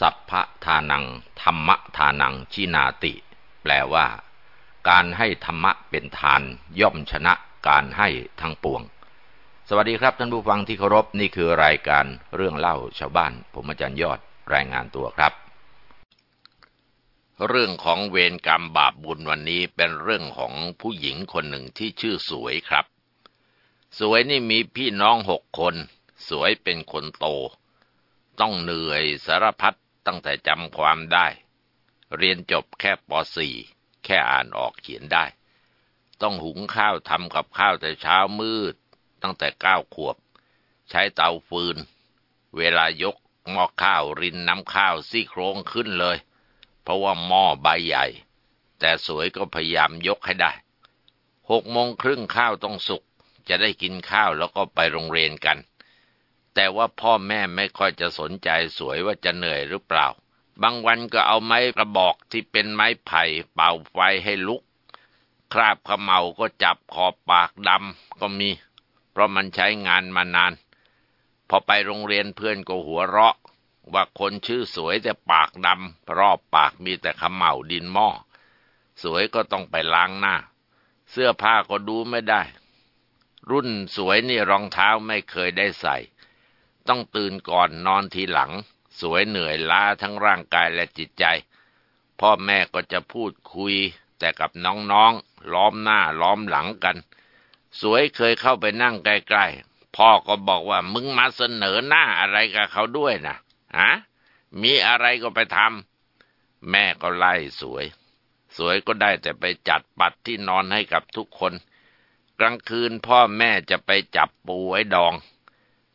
สัพพะทานัง ธรรมะทานังชินาติ แปลว่า การให้ธรรมะเป็นทาน ย่อมชนะการให้ทั้งปวง สวัสดีครับท่านผู้ฟังที่เคารพนี่คือรายการเรื่องเล่าชาวบ้าน ผมอาจารย์ยอดรายงานตัวครับ เรื่องของเวรกรรมบาปบุญวันนี้เป็นเรื่องของผู้หญิงคนหนึ่งที่ชื่อสวยครับ สวยนี่มีพี่น้องหกคน สวยเป็นคนโต ต้องเหนื่อยสารพัด ตั้งแต่จำความได้ เรียนจบแค่ป .4 แค่อ่านออกเขียนได้ ต้องหุงข้าวทำกับข้าวแต่เช้ามืด ตั้งแต่เก้าขวบ ใช้เตาฟืน เวลายกหม้อข้าวรินน้ำข้าวซี่โครงขึ้นเลย เพราะว่าหม้อใบใหญ่ แต่สวยก็พยายามยกให้ได้หกโมงครึ่งข้าวต้องสุก จะได้กินข้าวแล้วก็ไปโรงเรียนกัน แต่ว่าพ่อแม่ไม่ค่อยจะสนใจสวยว่าจะเหนื่อยหรือเปล่า บางวันก็เอาไม้กระบอกที่เป็นไม้ไผ่เป่าไฟให้ลุก คราบขมเมาก็จับขอบปากดำก็มี เพราะมันใช้งานมานาน พอไปโรงเรียนเพื่อนก็หัวเราะ ว่าคนชื่อสวยแต่ปากดำรอบปากมีแต่ขมเมาดินหม้อ สวยก็ต้องไปล้างหน้า เสื้อผ้าก็ดูไม่ได้ รุ่นสวยนี่รองเท้าไม่เคยได้ใส่ ต้องตื่นก่อนนอนทีหลัง สวยเหนื่อยล้าทั้งร่างกายและจิตใจ พ่อแม่ก็จะพูดคุย แต่กับน้องๆ ล้อมหน้าล้อมหลังกัน สวยเคยเข้าไปนั่งใกล้ๆ พ่อก็บอกว่ามึงมาเสนอหน้าอะไรกับเขาด้วยนะฮะมีอะไรก็ไปทำแม่ก็ไล่สวย สวยก็ได้แต่ไปจัดปัดที่นอนให้กับทุกคน กลางคืนพ่อแม่จะไปจับปูไว้ดอง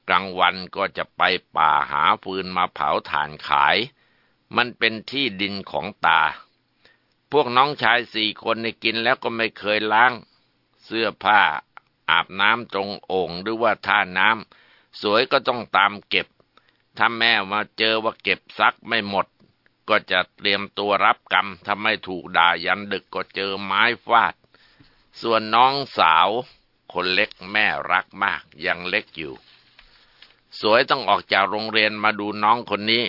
กลางวันก็จะไปป่าหาฟืนมาเผาถ่านขาย มันเป็นที่ดินของตา พวกน้องชายสี่คนในกินแล้วก็ไม่เคยล้าง เสื้อผ้า อาบน้ำตรงโอ่งหรือว่าท่าน้ำสวยก็ต้องตามเก็บ ถ้าแม่มาเจอว่าเก็บซักไม่หมด ก็จะเตรียมตัวรับกรรมถ้าไม่ถูกด่ายันดึกก็เจอไม้ฟาด ส่วนน้องสาว คนเล็กแม่รักมากยังเล็กอยู่ สวยต้องออกจากโรงเรียนมาดูน้องคนนี้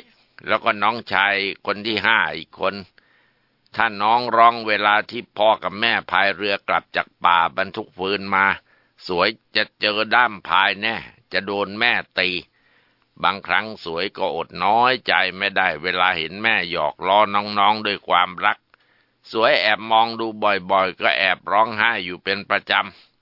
แล้วก็น้องชายคนที่ห้าอีกคน ถ้าน้องร้องเวลาที่พ่อกับแม่พายเรือกลับจากป่าบรรทุกฟืนมา สวยจะเจอด้ามพายแน่จะโดนแม่ตี บางครั้งสวยก็อดน้อยใจไม่ได้เวลาเห็นแม่หยอกล้อน้องๆด้วยความรัก สวยแอบมองดูบ่อยๆ ก็แอบร้องไห้อยู่เป็นประจำ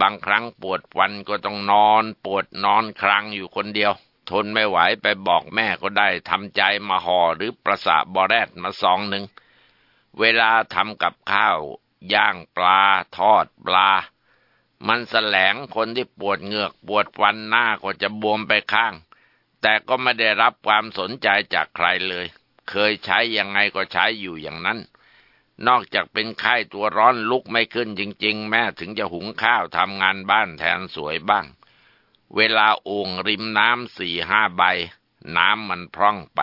บางครั้งปวดฟันก็ต้องนอน ปวดนอนครั้งอยู่คนเดียว ทนไม่ไหวไปบอกแม่ก็ได้ทำใจมาห่อหรือประสาบอแรดมาซองหนึ่ง เวลาทำกับข้าว ย่างปลา ทอดปลา มันแสลงคนที่ปวดเหงือกปวดฟันหน้าก็จะบวมไปข้าง แต่ก็ไม่ได้รับความสนใจจากใครเลย เคยใช้ยังไงก็ใช้อยู่อย่างนั้น นอกจากเป็นไข้ตัวร้อนลุกไม่ขึ้นจริง ๆ แม่ถึงจะหุงข้าวทำงานบ้านแทนสวยบ้าง เวลาโอ่งริมน้ำสี่ห้าใบ น้ำมันพร่องไป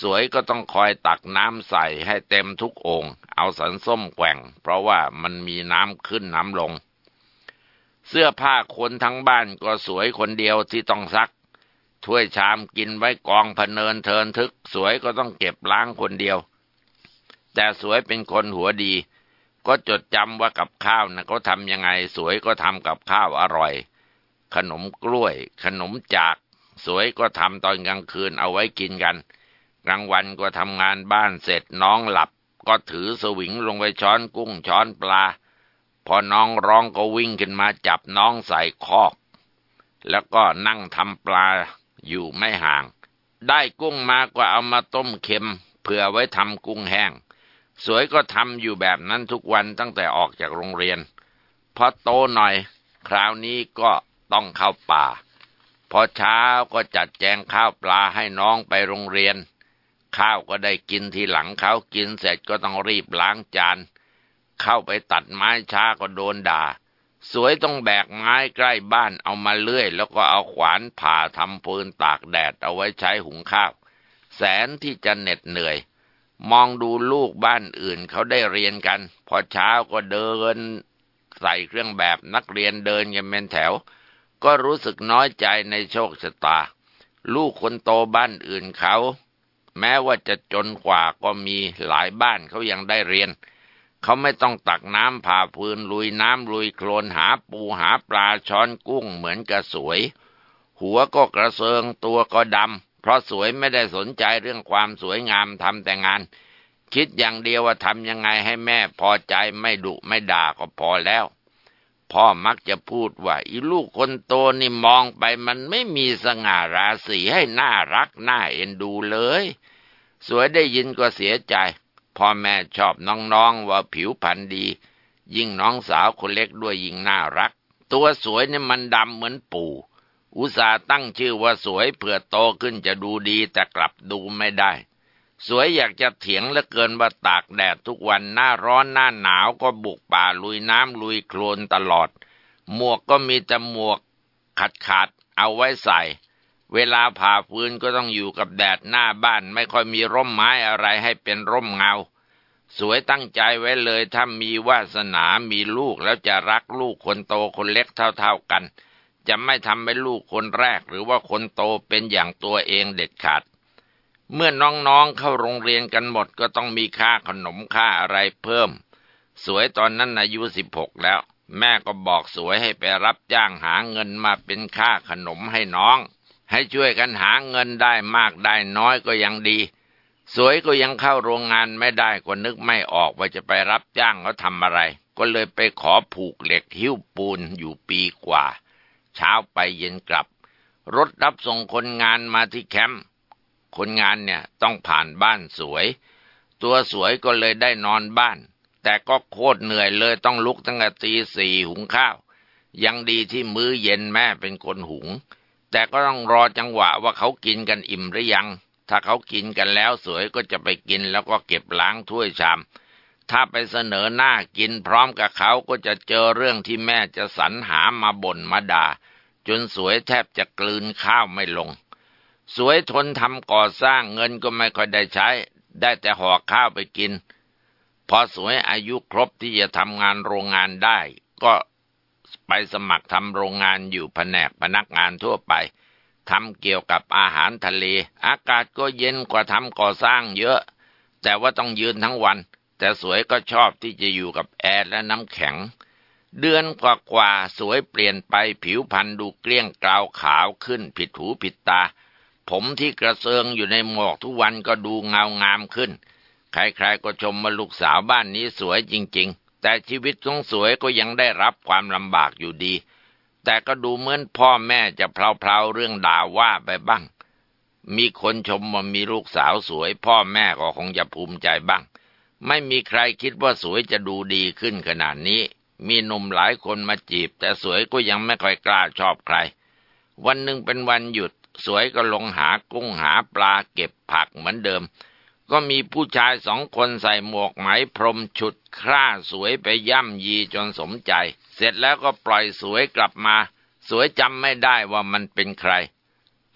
สวยก็ต้องคอยตักน้ำใส่ให้เต็มทุกโอ่งเอาสันส้มแกว่ง เพราะว่ามันมีน้ำขึ้นน้ำลง เสื้อผ้าคนทั้งบ้านก็สวยคนเดียวที่ต้องซัก ถ้วยชามกินไว้กองพเนินเทินทึก สวยก็ต้องเก็บล้างคนเดียว แต่สวยเป็นคนหัวดี ก็จดจำว่ากับข้าวนะเขาทำยังไงสวยก็ทำกับข้าวอร่อย ขนมกล้วย ขนมจาก สวยก็ทำตอนกลางคืนเอาไว้กินกัน กลางวันก็ทำงานบ้านเสร็จน้องหลับ ก็ถือสวิงลงไปช้อนกุ้งช้อนปลา พอน้องร้องก็วิ่งขึ้นมาจับน้องใส่คอก แล้วก็นั่งทำปลาอยู่ไม่ห่าง ได้กุ้งมาก็เอามาต้มเค็มเผื่อไว้ทำกุ้งแห้ง สวยก็ทำอยู่แบบนั้นทุกวันตั้งแต่ออกจากโรงเรียน พอโตหน่อย คราวนี้ก็ต้องเข้าป่า พอเช้าก็จัดแจงข้าวปลาให้น้องไปโรงเรียน ข้าวก็ได้กินทีหลังเขากินเสร็จก็ต้องรีบล้างจาน เข้าไปตัดไม้ช้าก็โดนด่า สวยต้องแบกไม้ใกล้บ้านเอามาเลื่อย แล้วก็เอาขวานผ่าทำฟืนตากแดดเอาไว้ใช้หุงข้าว แสนที่จะเหน็ดเหนื่อย มองดูลูกบ้านอื่นเขาได้เรียนกัน พอเช้าก็เดิน ใส่เครื่องแบบนักเรียนเดินกันเป็นแถว ก็รู้สึกน้อยใจในโชคชะตา ลูกคนโตบ้านอื่นเขา แม้ว่าจะจนกว่าก็มีหลายบ้านเขายังได้เรียน เขาไม่ต้องตักน้ำผ่าพื้นลุยน้ำลุยโคลนหาปูหาปลาช้อนกุ้งเหมือนกระสวย หัวก็กระเซิงตัวก็ดำเพราะสวยไม่ได้สนใจเรื่องความสวยงามทำแต่งาน คิดอย่างเดียวว่าทำยังไงให้แม่พอใจไม่ดุไม่ด่าก็พอแล้ว พ่อมักจะพูดว่าอีลูกคนโตนี่มองไปมันไม่มีสง่าราศีให้น่ารักน่าเอ็นดูเลย สวยได้ยินก็เสียใจ พ่อแม่ชอบน้องๆว่าผิวพรรณดี ยิ่งน้องสาวคนเล็กด้วยยิ่งน่ารัก ตัวสวยนี่มันดำเหมือนปู่ อุตส่าห์ตั้งชื่อว่าสวยเผื่อโตขึ้นจะดูดีแต่กลับดูไม่ได้ สวยอยากจะเถียงเหลือเกินว่าตากแดดทุกวันหน้าร้อนหน้าหนาวก็บุกป่าลุยน้ำลุยโคลนตลอด หมวกก็มีแต่หมวกขาดขาดเอาไว้ใส่ เวลาผ่าฟืนก็ต้องอยู่กับแดดหน้าบ้านไม่ค่อยมีร่มไม้อะไรให้เป็นร่มเงา สวยตั้งใจไว้เลยถ้ามีวาสนามีลูกแล้วจะรักลูกคนโตคนเล็กเท่าๆกัน จะไม่ทำให้ลูกคนแรกหรือว่าคนโตเป็นอย่างตัวเองเด็ดขาด เมื่อน้องๆเข้าโรงเรียนกันหมดก็ต้องมีค่าขนมค่าอะไรเพิ่ม สวยตอนนั้นอายุสิบหกแล้ว แม่ก็บอกสวยให้ไปรับจ้างหาเงินมาเป็นค่าขนมให้น้อง ให้ช่วยกันหาเงินได้มากได้น้อยก็ยังดี สวยก็ยังเข้าโรงงานไม่ได้ก็นึกไม่ออกว่าจะไปรับจ้างเขาทำอะไร ก็เลยไปขอผูกเหล็กหิ้วปูนอยู่ปีกว่า เช้าไปเย็นกลับ รถรับส่งคนงานมาที่แคมป์คนงานเนี่ยต้องผ่านบ้านสวย ตัวสวยก็เลยได้นอนบ้าน แต่ก็โคตรเหนื่อยเลยต้องลุกตั้งแต่ตีสี่หุงข้าว ยังดีที่มื้อเย็นแม่เป็นคนหุง แต่ก็ต้องรอจังหวะว่าเขากินกันอิ่มหรือยัง ถ้าเขากินกันแล้วสวยก็จะไปกินแล้วก็เก็บล้างถ้วยชาม ถ้าไปเสนอหน้ากินพร้อมกับเขาก็จะเจอเรื่องที่แม่จะสรรหามาบ่นมาด่า จนสวยแทบจะกลืนข้าวไม่ลง สวยทนทำก่อสร้างเงินก็ไม่ค่อยได้ใช้ ได้แต่ห่อข้าวไปกิน พอสวยอายุครบที่จะทำงานโรงงานได้ ก็ไปสมัครทำโรงงานอยู่แผนกพนักงานทั่วไปทำเกี่ยวกับอาหารทะเล อากาศก็เย็นกว่าทำก่อสร้างเยอะ แต่ว่าต้องยืนทั้งวัน แต่สวยก็ชอบที่จะอยู่กับแอร์และน้ำแข็ง เดือนกว่าๆสวยเปลี่ยนไปผิวพรรณดูเกลี้ยงกลาวขาวขึ้นผิดหูผิดตา ผมที่กระเซิงอยู่ในหมอกทุกวันก็ดูเงางามขึ้น ใครๆก็ชมว่าลูกสาวบ้านนี้สวยจริง ๆ แต่ชีวิตของสวยก็ยังได้รับความลำบากอยู่ดี แต่ก็ดูเหมือนพ่อแม่จะเพลาๆเรื่องด่าว่าไปบ้าง มีคนชมว่ามีลูกสาวสวย พ่อแม่ก็คงจะภูมิใจบ้าง ไม่มีใครคิดว่าสวยจะดูดีขึ้นขนาดนี้ มีหนุ่มหลายคนมาจีบ แต่สวยก็ยังไม่ค่อยกล้าชอบใคร วันหนึ่งเป็นวันหยุด สวยก็ลงหากุ้งหาปลาเก็บผักเหมือนเดิม ก็มีผู้ชายสองคนใส่หมวกไหมพรมฉุดคร่าสวยไปย่ำยีจนสมใจ เสร็จแล้วก็ปล่อยสวยกลับมา สวยจำไม่ได้ว่ามันเป็นใคร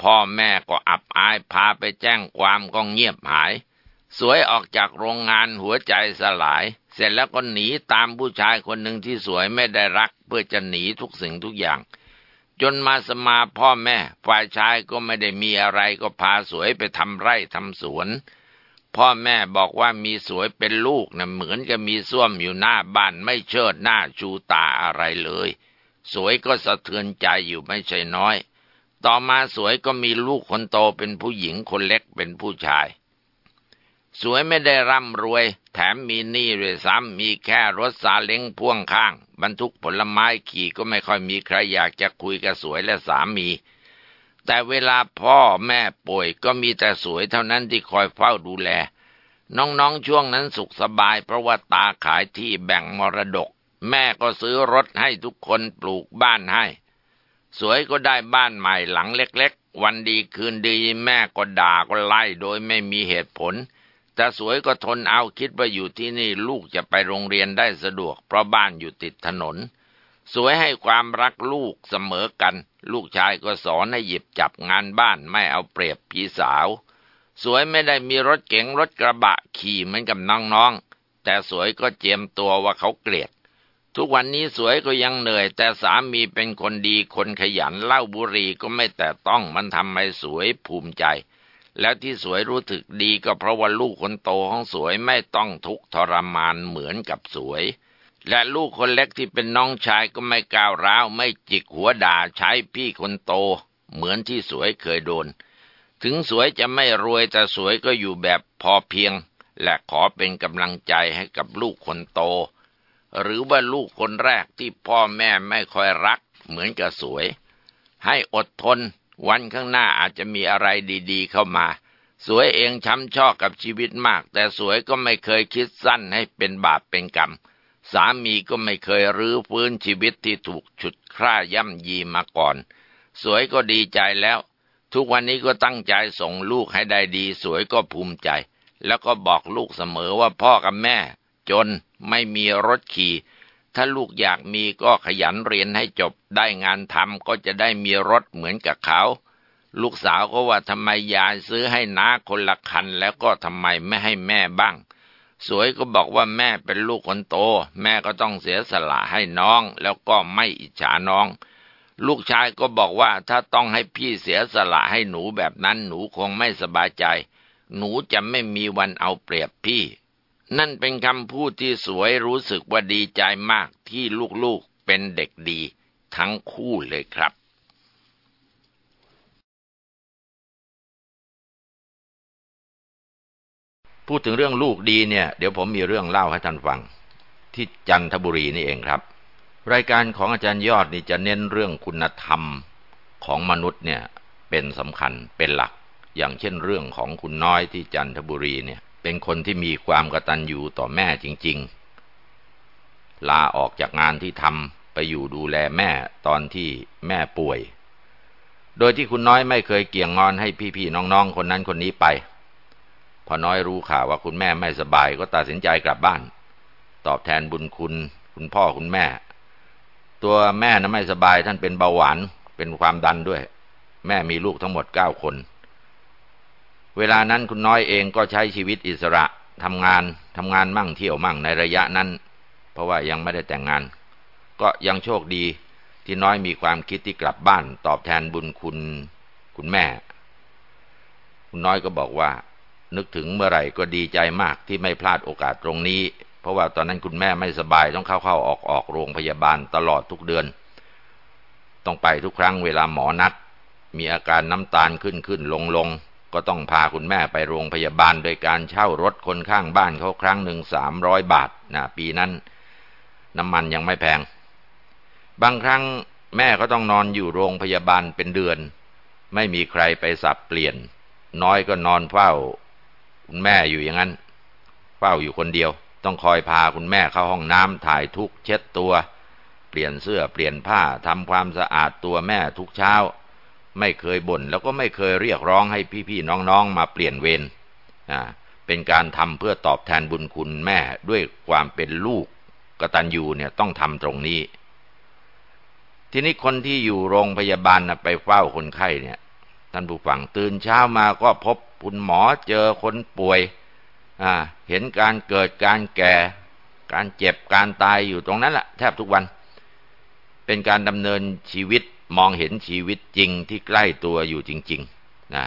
พ่อแม่ก็อับอายพาไปแจ้งความก็เงียบหาย สวยออกจากโรงงานหัวใจสลาย เสร็จแล้วก็หนีตามผู้ชายคนหนึ่งที่สวยไม่ได้รัก เพื่อจะหนีทุกสิ่งทุกอย่าง จนมาสมาพ่อแม่ฝ่ายชายก็ไม่ได้มีอะไรก็พาสวยไปทำไร่ทำสวน พ่อแม่บอกว่ามีสวยเป็นลูกนะเหมือนกับมีส้วมอยู่หน้าบ้านไม่เชิดหน้าชูตาอะไรเลย สวยก็สะเทือนใจอยู่ไม่ใช่น้อย ต่อมาสวยก็มีลูกคนโตเป็นผู้หญิงคนเล็กเป็นผู้ชาย สวยไม่ได้ร่ำรวย แถมมีหนี้ด้วยซ้ำมีแค่รถสาเล้งพ่วงข้าง บรรทุกผลไม้ขี่ก็ไม่ค่อยมีใครอยากจะคุยกับสวยและสามี แต่เวลาพ่อแม่ป่วยก็มีแต่สวยเท่านั้นที่คอยเฝ้าดูแล น้องๆช่วงนั้นสุขสบาย เพราะว่าตาขายที่แบ่งมรดก แม่ก็ซื้อรถให้ทุกคนปลูกบ้านให้ สวยก็ได้บ้านใหม่หลังเล็ก ๆ วันดีคืนดีแม่ก็ด่าก็ไล่โดยไม่มีเหตุผล แต่สวยก็ทนเอาคิดว่าอยู่ที่นี่ลูกจะไปโรงเรียนได้สะดวก เพราะบ้านอยู่ติดถนน สวยให้ความรักลูกเสมอกัน ลูกชายก็สอนให้หยิบจับงานบ้านไม่เอาเปรียบพี่สาว สวยไม่ได้มีรถเก๋งรถกระบะขี่เหมือนกับน้องๆ แต่สวยก็เจียมตัวว่าเขาเกลียด ทุกวันนี้สวยก็ยังเหนื่อย แต่สามีเป็นคนดีคนขยันเล่าบุรีก็ไม่แต่ต้องมันทำให้สวยภูมิใจ แล้วที่สวยรู้สึกดีก็เพราะว่าลูกคนโตของสวยไม่ต้องทุกข์ทรมานเหมือนกับสวย และลูกคนเล็กที่เป็นน้องชายก็ไม่ก้าวร้าวไม่จิกหัวด่าใช้พี่คนโต เหมือนที่สวยเคยโดน ถึงสวยจะไม่รวยแต่สวยก็อยู่แบบพอเพียง และขอเป็นกำลังใจให้กับลูกคนโต หรือว่าลูกคนแรกที่พ่อแม่ไม่ค่อยรัก เหมือนกับสวย ให้อดทน วันข้างหน้าอาจจะมีอะไรดีๆเข้ามา สวยเองช้ำชอกกับชีวิตมาก แต่สวยก็ไม่เคยคิดสั้นให้เป็นบาปเป็นกรรม สามีก็ไม่เคยรื้อฟื้นชีวิตที่ถูกฉุดคร่าย่ำยีมาก่อน สวยก็ดีใจแล้ว ทุกวันนี้ก็ตั้งใจส่งลูกให้ได้ดี สวยก็ภูมิใจ แล้วก็บอกลูกเสมอว่าพ่อกับแม่ จนไม่มีรถขี่ ถ้าลูกอยากมีก็ขยันเรียนให้จบได้งานทำก็จะได้มีรถเหมือนกับเขา ลูกสาวก็ว่าทำไมยายซื้อให้น้าคนละคันแล้วก็ทำไมไม่ให้แม่บ้าง สวยก็บอกว่าแม่เป็นลูกคนโต แม่ก็ต้องเสียสละให้น้อง แล้วก็ไม่อิจฉาน้อง ลูกชายก็บอกว่าถ้าต้องให้พี่เสียสละให้หนูแบบนั้นหนูคงไม่สบายใจ หนูจะไม่มีวันเอาเปรียบพี่ นั่นเป็นคำพูดที่สวยรู้สึกว่าดีใจมากที่ลูกๆเป็นเด็กดีทั้งคู่เลยครับ พูดถึงเรื่องลูกดีเนี่ย เดี๋ยวผมมีเรื่องเล่าให้ท่านฟัง ที่จันทบุรีนี่เองครับ รายการของอาจารย์ยอดนี่จะเน้นเรื่องคุณธรรมของมนุษย์เนี่ยเป็นสำคัญเป็นหลัก อย่างเช่นเรื่องของคุณน้อยที่จันทบุรีเนี่ย เป็นคนที่มีความกตัญญูต่อแม่จริง ๆ ลาออกจากงานที่ทำไปอยู่ดูแลแม่ตอนที่แม่ป่วย โดยที่คุณน้อยไม่เคยเกี่ยงงอนให้พี่ๆน้องๆ คนนั้นคนนี้ไป พอน้อยรู้ข่าวว่าคุณแม่ไม่สบายก็ตัดสินใจกลับบ้าน ตอบแทนบุญคุณ คุณพ่อคุณแม่ ตัวแม่นะไม่สบายท่านเป็นเบาหวานเป็นความดันด้วย แม่มีลูกทั้งหมดเก้าคน เวลานั้นคุณน้อยเองก็ใช้ชีวิตอิสระทำงานทำงานมั่งเที่ยวมั่งในระยะนั้น เพราะว่ายังไม่ได้แต่งงาน ก็ยังโชคดีที่น้อยมีความคิดที่กลับบ้านตอบแทนบุญคุณคุณแม่ คุณน้อยก็บอกว่า นึกถึงเมื่อไหร่ก็ดีใจมากที่ไม่พลาดโอกาสตรงนี้ เพราะว่าตอนนั้นคุณแม่ไม่สบายต้องเข้าเข้าออกออกโรงพยาบาลตลอดทุกเดือน ต้องไปทุกครั้งเวลาหมอนัดมีอาการน้ำตาลขึ้นขึ้นลงลง ก็ต้องพาคุณแม่ไปโรงพยาบาลโดยการเช่ารถคนข้างบ้านเขาครั้งหนึ่งสามร้อยบาทนะปีนั้น น้ำมันยังไม่แพง บางครั้งแม่ก็ต้องนอนอยู่โรงพยาบาลเป็นเดือน ไม่มีใครไปสับเปลี่ยน น้อยก็นอนเฝ้า คุณแม่อยู่อย่างนั้น เฝ้าอยู่คนเดียว ต้องคอยพาคุณแม่เข้าห้องน้ำถ่ายทุกเช็ดตัว เปลี่ยนเสื้อเปลี่ยนผ้าทำความสะอาดตัวแม่ทุกเช้า ไม่เคยบ่นแล้วก็ไม่เคยเรียกร้องให้พี่ๆน้องๆมาเปลี่ยนเวรเป็นการทำเพื่อตอบแทนบุญคุณแม่ด้วยความเป็นลูกกตัญญูเนี่ยต้องทำตรงนี้ ทีนี้คนที่อยู่โรงพยาบาลนะไปเฝ้าคนไข้เนี่ยท่านผู้ฟังตื่นเช้ามาก็พบคุณหมอเจอคนป่วยเห็นการเกิดการแก่ การเจ็บการตายอยู่ตรงนั้นแหละแทบทุกวัน เป็นการดำเนินชีวิต มองเห็นชีวิตจริงที่ใกล้ตัวอยู่จริง ๆ นะ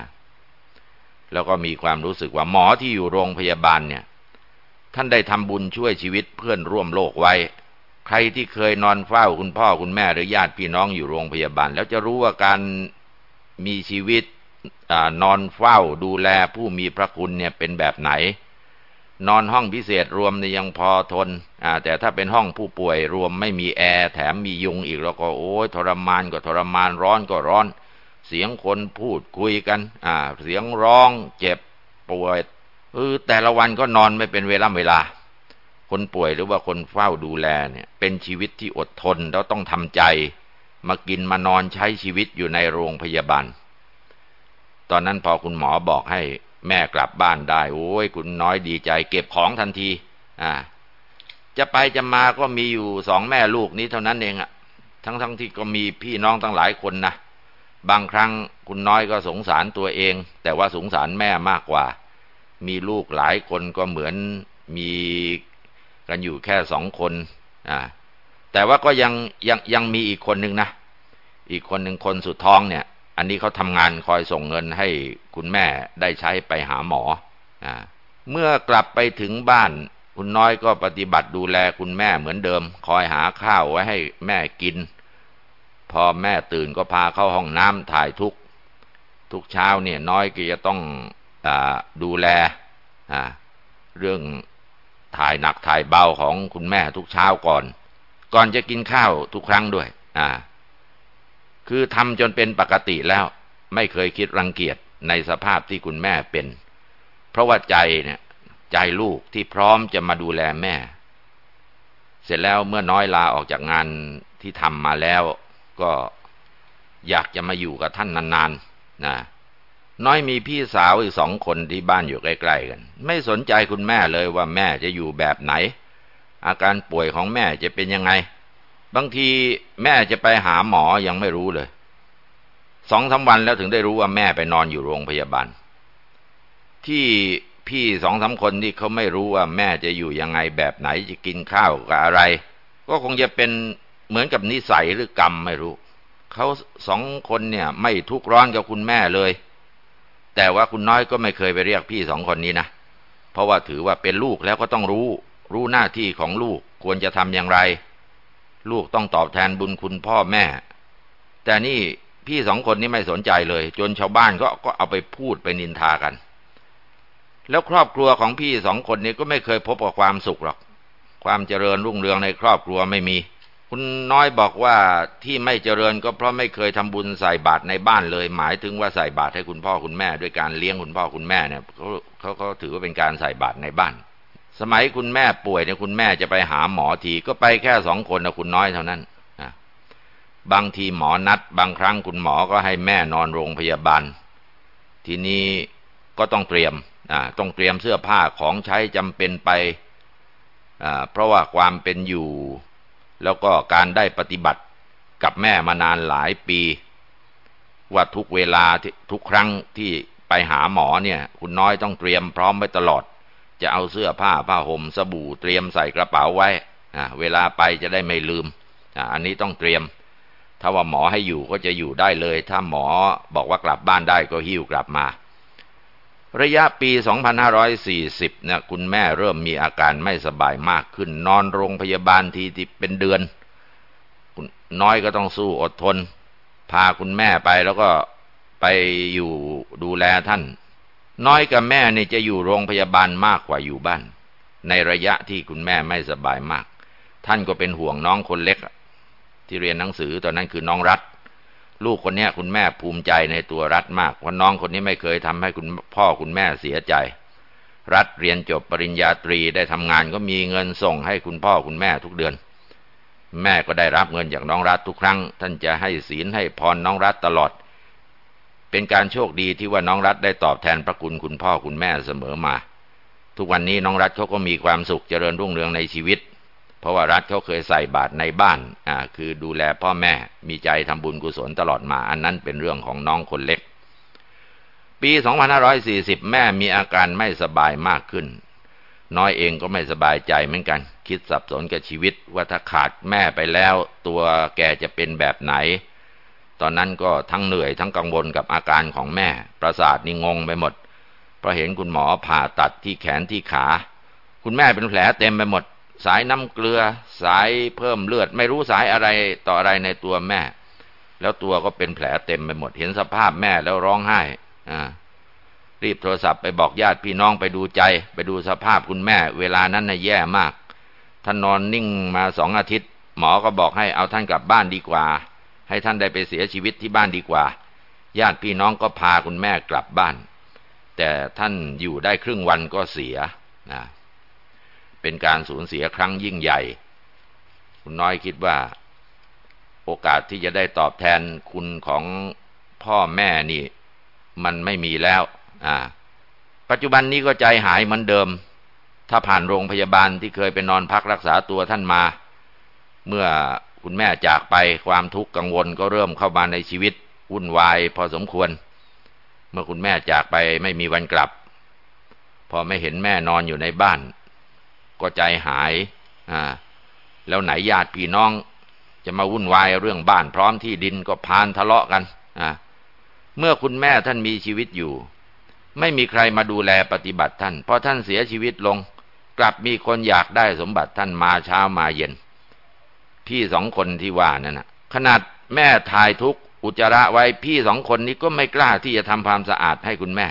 แล้วก็มีความรู้สึกว่าหมอที่อยู่โรงพยาบาลเนี่ย ท่านได้ทำบุญช่วยชีวิตเพื่อนร่วมโลกไว้ ใครที่เคยนอนเฝ้าคุณพ่อคุณแม่หรือญาติพี่น้องอยู่โรงพยาบาล แล้วจะรู้ว่าการมีชีวิตอนอนเฝ้าดูแลผู้มีพระคุณเนี่ยเป็นแบบไหน นอนห้องพิเศษรวมนี่ยยังพอทนอ่าแต่ถ้าเป็นห้องผู้ป่วยรวมไม่มีแอร์แถมมียุงอีกแล้วก็โอ้ยทรมานก็ทรมานร้อนก็ร้อน เสียงคนพูดคุยกันอ่าเสียงร้องเจ็บป่วยเออแต่ละวันก็นอนไม่เป็นเวลาเวลา คนป่วยหรือว่าคนเฝ้าดูแลเนี่ย เป็นชีวิตที่อดทนแล้วต้องทำใจ มากินมานอนใช้ชีวิตอยู่ในโรงพยาบาล ตอนนั้นพอคุณหมอบอกให้ แม่กลับบ้านได้ โอ้ยคุณน้อยดีใจ เก็บของทันที อ่า จะไปจะมาก็มีอยู่สองแม่ลูกนี้เท่านั้นเองอะทั้งทั้งที่ก็มีพี่น้องตั้งหลายคนนะบางครั้งคุณน้อยก็สงสารตัวเอง แต่ว่าสงสารแม่มากกว่า มีลูกหลายคนก็เหมือนมีกันอยู่แค่สองคนอ่าแต่ว่าก็ยังยังยังมีอีกคนหนึ่งนะอีกคนหนึ่งคนสุดท้องเนี่ย อันนี้เขาทำงานคอยส่งเงินให้คุณแม่ได้ใช้ไปหาหมอเมื่อกลับไปถึงบ้าน คุณน้อยก็ปฏิบัติดูแลคุณแม่เหมือนเดิม คอยหาข้าวไว้ให้แม่กิน พอแม่ตื่นก็พาเข้าห้องน้ำถ่ายทุก ทุกเช้าเนี่ยน้อยก็จะต้องอดูแลเรื่องถ่ายหนักถ่ายเบาของคุณแม่ทุกเช้าก่อน ก่อนจะกินข้าวทุกครั้งด้วย อ่า คือทำจนเป็นปกติแล้ว ไม่เคยคิดรังเกียจในสภาพที่คุณแม่เป็น เพราะว่าใจเนี่ย ใจลูกที่พร้อมจะมาดูแลแม่ เสร็จแล้วเมื่อน้อยลาออกจากงานที่ทำมาแล้ว ก็อยากจะมาอยู่กับท่านนานๆนะน้อยมีพี่สาวอีกสองคนที่บ้านอยู่ใกล้ๆกัน ไม่สนใจคุณแม่เลยว่าแม่จะอยู่แบบไหน อาการป่วยของแม่จะเป็นยังไง บางทีแม่จะไปหาหมอยังไม่รู้เลยสองสาวันแล้วถึงได้รู้ว่าแม่ไปนอนอยู่โรงพยาบาล ที่พี่สองสาคนที่เขาไม่รู้ว่าแม่จะอยู่ยังไงแบบไหนจะกินข้าวกับอะไร ก็คงจะเป็นเหมือนกับนิสัยหรือกรรมไม่รู้เขาสองคนเนี่ย ไม่ทุกข์ร้อนกับคุณแม่เลย แต่ว่าคุณน้อยก็ไม่เคยไปเรียกพี่สองคนนี้นะเพราะว่าถือว่าเป็นลูกแล้วก็ต้องรู้ รู้หน้าที่ของลูกควรจะทำอย่างไร ลูกต้องตอบแทนบุญคุณพ่อแม่ แต่นี่พี่สองคนนี้ไม่สนใจเลย จนชาวบ้านก็ก็เอาไปพูดไปนินทากัน แล้วครอบครัวของพี่สองคนนี้ก็ไม่เคยพบกับความสุขหรอก ความเจริญรุ่งเรืองในครอบครัวไม่มี คุณน้อยบอกว่าที่ไม่เจริญก็เพราะไม่เคยทำบุญใส่บาตรในบ้านเลย หมายถึงว่าใส่บาตรให้คุณพ่อคุณแม่ ด้วยการเลี้ยงคุณพ่อคุณแม่เนี่ยเขาเขาเขาถือว่าเป็นการใส่บาตรในบ้าน สมัยคุณแม่ป่วยเนี่ยคุณแม่จะไปหาหมอทีก็ไปแค่สองคนนะคุณน้อยเท่านั้นนะบางทีหมอนัด บางครั้งคุณหมอก็ให้แม่นอนโรงพยาบาล ทีนี้ก็ต้องเตรียมอ่าต้องเตรียมเสื้อผ้าของใช้จำเป็นไปอ่าเพราะว่าความเป็นอยู่ แล้วก็การได้ปฏิบัติกับแม่มานานหลายปี ว่าทุกเวลาทุกครั้งที่ไปหาหมอเนี่ย คุณน้อยต้องเตรียมพร้อมไว้ตลอด จะเอาเสื้อผ้าผ้าห่มสบู่เตรียมใส่กระเป๋าไว้เวลาไปจะได้ไม่ลืมอันนี้ต้องเตรียม ถ้าว่าหมอให้อยู่ก็จะอยู่ได้เลย ถ้าหมอบอกว่ากลับบ้านได้ก็หิ้วกลับมา ระยะปี 2540เนี่ยคุณแม่เริ่มมีอาการไม่สบายมากขึ้น นอนโรงพยาบาลทีที่เป็นเดือน น้อยก็ต้องสู้อดทน พาคุณแม่ไปแล้วก็ไปอยู่ดูแลท่าน น้อยกับแม่นี่จะอยู่โรงพยาบาลมากกว่าอยู่บ้าน ในระยะที่คุณแม่ไม่สบายมาก ท่านก็เป็นห่วงน้องคนเล็ก ที่เรียนหนังสือตอนนั้นคือน้องรัฐ ลูกคนนี้คุณแม่ภูมิใจในตัวรัฐมากเพราะน้องคนนี้ไม่เคยทำให้คุณพ่อคุณแม่เสียใจ รัฐเรียนจบปริญญาตรีได้ทำงานก็มีเงินส่งให้คุณพ่อคุณแม่ทุกเดือน แม่ก็ได้รับเงินจากน้องรัฐทุกครั้ง ท่านจะให้ศีลให้พรน้องรัฐตลอด เป็นการโชคดีที่ว่าน้องรัฐได้ตอบแทนพระคุณคุณพ่อคุณแม่เสมอมา ทุกวันนี้น้องรัฐเขาก็มีความสุขเจริญรุ่งเรืองในชีวิต เพราะว่ารัฐเขาเคยใส่บาตรในบ้านอ่าคือดูแลพ่อแม่มีใจทำบุญกุศลตลอดมา อันนั้นเป็นเรื่องของน้องคนเล็ก ปี 2540 แม่มีอาการไม่สบายมากขึ้น น้อยเองก็ไม่สบายใจเหมือนกัน คิดสับสนกับชีวิตว่าถ้าขาดแม่ไปแล้ว ตัวแกจะเป็นแบบไหน ตอนนั้นก็ทั้งเหนื่อยทั้งกังวลกับอาการของแม่ ประสาทนี่งงไปหมดเพราะเห็นคุณหมอผ่าตัดที่แขนที่ขา คุณแม่เป็นแผลเต็มไปหมด สายน้ำเกลือ สายเพิ่มเลือด ไม่รู้สายอะไรต่ออะไรในตัวแม่ แล้วตัวก็เป็นแผลเต็มไปหมด เห็นสภาพแม่แล้วร้องไห้อ่ารีบโทรศัพท์ไปบอกญาติพี่น้องไปดูใจ ไปดูสภาพคุณแม่ เวลานั้นน่ะแย่มากท่านนอนนิ่งมาสองอาทิตย์ หมอก็บอกให้เอาท่านกลับบ้านดีกว่า ให้ท่านได้ไปเสียชีวิตที่บ้านดีกว่า ญาติพี่น้องก็พาคุณแม่กลับบ้าน แต่ท่านอยู่ได้ครึ่งวันก็เสียนะเป็นการสูญเสียครั้งยิ่งใหญ่ คุณน้อยคิดว่า โอกาสที่จะได้ตอบแทนคุณของพ่อแม่นี่ มันไม่มีแล้ว อ่า ปัจจุบันนี้ก็ใจหายเหมือนเดิม ถ้าผ่านโรงพยาบาลที่เคยไปนอนพักรักษาตัวท่านมา เมื่อ คุณแม่จากไปความทุกข์กังวลก็เริ่มเข้ามาในชีวิตวุ่นวายพอสมควร เมื่อคุณแม่จากไปไม่มีวันกลับ พอไม่เห็นแม่นอนอยู่ในบ้าน ก็ใจหายอ่าแล้วไหนญาติพี่น้อง จะมาวุ่นวายเรื่องบ้านพร้อมที่ดินก็พานทะเลาะกันอ่าเมื่อคุณแม่ท่านมีชีวิตอยู่ ไม่มีใครมาดูแลปฏิบัติท่านพอท่านเสียชีวิตลง กลับมีคนอยากได้สมบัติท่านมาเช้ามาเย็น พี่สองคนที่ว่านั่นนะขนาดแม่ทายทุกอุจจาระไว้พี่สองคนนี้ก็ไม่กล้าที่จะทำความสะอาดให้คุณแม่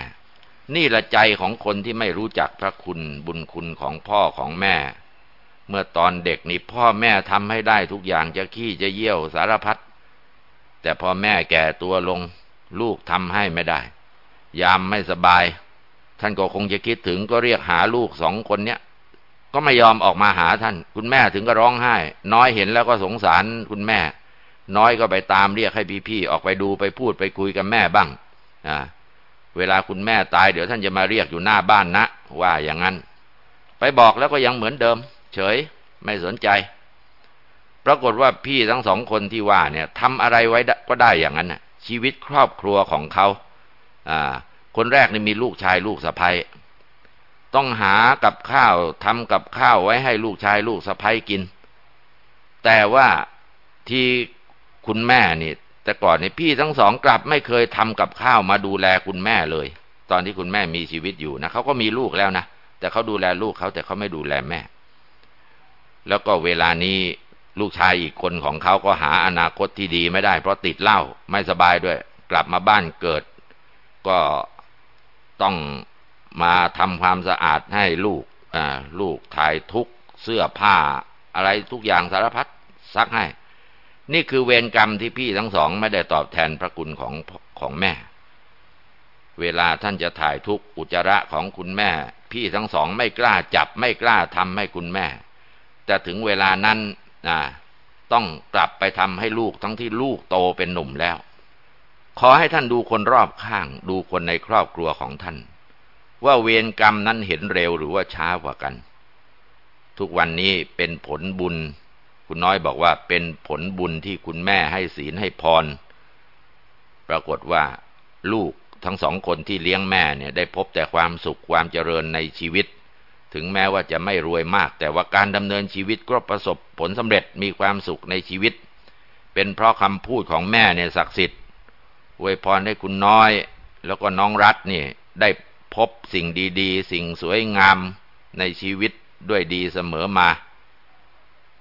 นี่ละใจของคนที่ไม่รู้จักพระคุณบุญคุณของพ่อของแม่ เมื่อตอนเด็กนี่พ่อแม่ทำให้ได้ทุกอย่างจะขี้จะเยี่ยวสารพัดแต่พอแม่แก่ตัวลง ลูกทำให้ไม่ได้ ยามไม่สบาย ท่านก็คงจะคิดถึงก็เรียกหาลูกสองคนเนี้ย ก็ไม่ยอมออกมาหาท่าน คุณแม่ถึงก็ร้องไห้ น้อยเห็นแล้วก็สงสารคุณแม่ น้อยก็ไปตามเรียกให้พี่ๆออกไปดูไปพูดไปคุยกับแม่บ้างอ่าเวลาคุณแม่ตายเดี๋ยวท่านจะมาเรียกอยู่หน้าบ้านนะ ว่าอย่างนั้น ไปบอกแล้วก็ยังเหมือนเดิม เฉยไม่สนใจ ปรากฏว่าพี่ทั้งสองคนที่ว่าเนี่ยทำอะไรไว้ก็ได้อย่างนั้นชีวิตครอบครัวของเขาอ่าคนแรกนี่มีลูกชายลูกสะใภ้ ต้องหากับข้าวทำกับข้าวไว้ให้ลูกชายลูกสะใภ้กิน แต่ว่าที่คุณแม่นี่ แต่ก่อนนี่พี่ทั้งสองกลับไม่เคยทำกับข้าวมาดูแลคุณแม่เลย ตอนที่คุณแม่มีชีวิตอยู่นะเขาก็มีลูกแล้วนะแต่เขาดูแลลูกเขาแต่เขาไม่ดูแลแม่ แล้วก็เวลานี้ลูกชายอีกคนของเขาก็หาอนาคตที่ดีไม่ได้ เพราะติดเหล้าไม่สบายด้วย กลับมาบ้านเกิด ก็ต้อง มาทำความสะอาดให้ลูกอลูกถ่ายทุกเสื้อผ้า อะไรทุกอย่างสารพัดซักให้ นี่คือเวรกรรมที่พี่ทั้งสองไม่ได้ตอบแทนพระคุณของของแม่ เวลาท่านจะถ่ายทุกอุจจาระของคุณแม่ พี่ทั้งสองไม่กล้าจับไม่กล้าทำให้คุณแม่ แต่ถึงเวลานั้นต้องกลับไปทำให้ลูกทั้งที่ลูกโตเป็นหนุ่มแล้ว ขอให้ท่านดูคนรอบข้าง ดูคนในครอบครัวของท่าน ว่าเวรกรรมนั้นเห็นเร็วหรือว่าช้ากว่ากัน ทุกวันนี้เป็นผลบุญ คุณน้อยบอกว่าเป็นผลบุญที่คุณแม่ให้ศีลให้พร ปรากฏว่าลูกทั้งสองคนที่เลี้ยงแม่เนี่ยได้พบแต่ความสุขความเจริญในชีวิต ถึงแม้ว่าจะไม่รวยมาก แต่ว่าการดำเนินชีวิตก็ประสบผลสำเร็จมีความสุขในชีวิต เป็นเพราะคำพูดของแม่เนี่ยศักดิ์สิทธิ์อวยพรให้คุณน้อย แล้วก็น้องรัฐนี่ได้ พบสิ่งดีๆ สิ่งสวยงามในชีวิตด้วยดีเสมอมา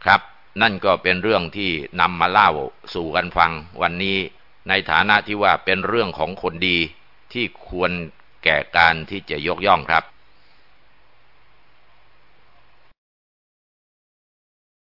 ครับ นั่นก็เป็นเรื่องที่นำมาเล่าสู่กันฟังวันนี้ในฐานะที่ว่าเป็นเรื่องของคนดีที่ควรแก่การที่จะยกย่องครับ